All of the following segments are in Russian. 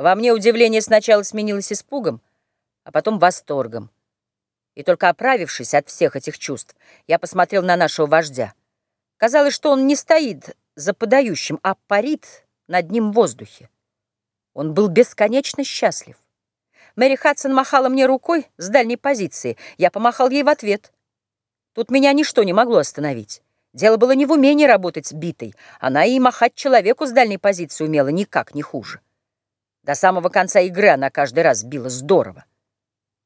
Во мне удивление сначала сменилось испугом, а потом восторгом. И только оправившись от всех этих чувств, я посмотрел на нашего вождя. Казалось, что он не стоит за подающим, а парит над ним в воздухе. Он был бесконечно счастлив. Мэри Хадсон махала мне рукой с дальней позиции. Я помахал ей в ответ. Тут меня ничто не могло остановить. Дело было не в умении работать с битой. Она и махать человеку с дальней позиции умела никак не хуже. До самого конца игры она каждый раз била здорово.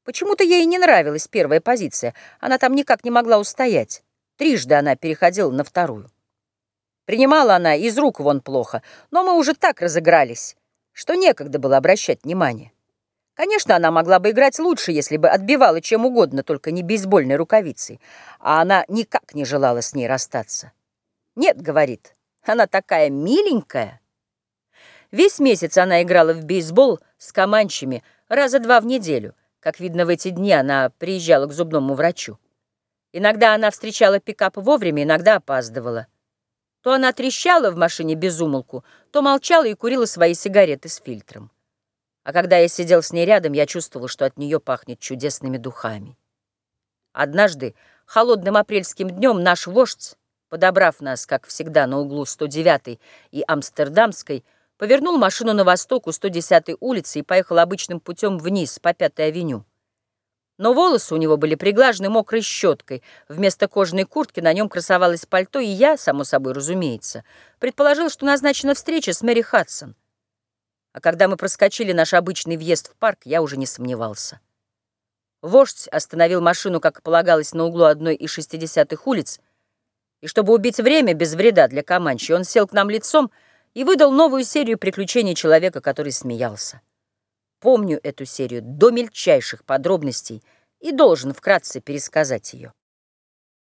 Почему-то ей не нравилась первая позиция. Она там никак не могла устоять. Трижды она переходила на вторую. Принимала она из рук вон плохо, но мы уже так разыгрались, что некогда было обращать внимание. Конечно, она могла бы играть лучше, если бы отбивала чем угодно, только не бейсбольной рукавицей. А она никак не желала с ней расстаться. «Нет», — говорит, — «она такая миленькая». Весь месяц она играла в бейсбол с команчами раза два в неделю. Как видно, в эти дни она приезжала к зубному врачу. Иногда она встречала пикап вовремя, иногда опаздывала. То она трещала в машине без умолку, то молчала и курила свои сигареты с фильтром. А когда я сидел с ней рядом, я чувствовал, что от нее пахнет чудесными духами. Однажды, холодным апрельским днем, наш вождь, подобрав нас, как всегда, на углу 109 и Амстердамской, повернул машину на восток у 110-й улицы и поехал обычным путем вниз по Пятой авеню. Но волосы у него были приглажены мокрой щеткой, вместо кожаной куртки на нем красовалось пальто, и я, само собой разумеется, предположил, что назначена встреча с Мэри Хадсон. А когда мы проскочили наш обычный въезд в парк, я уже не сомневался. Вождь остановил машину, как полагалось, на углу одной из шестидесятых улиц, и чтобы убить время без вреда для Каманчи, он сел к нам лицом и выдал новую серию приключений человека, который смеялся. Помню эту серию до мельчайших подробностей и должен вкратце пересказать ее.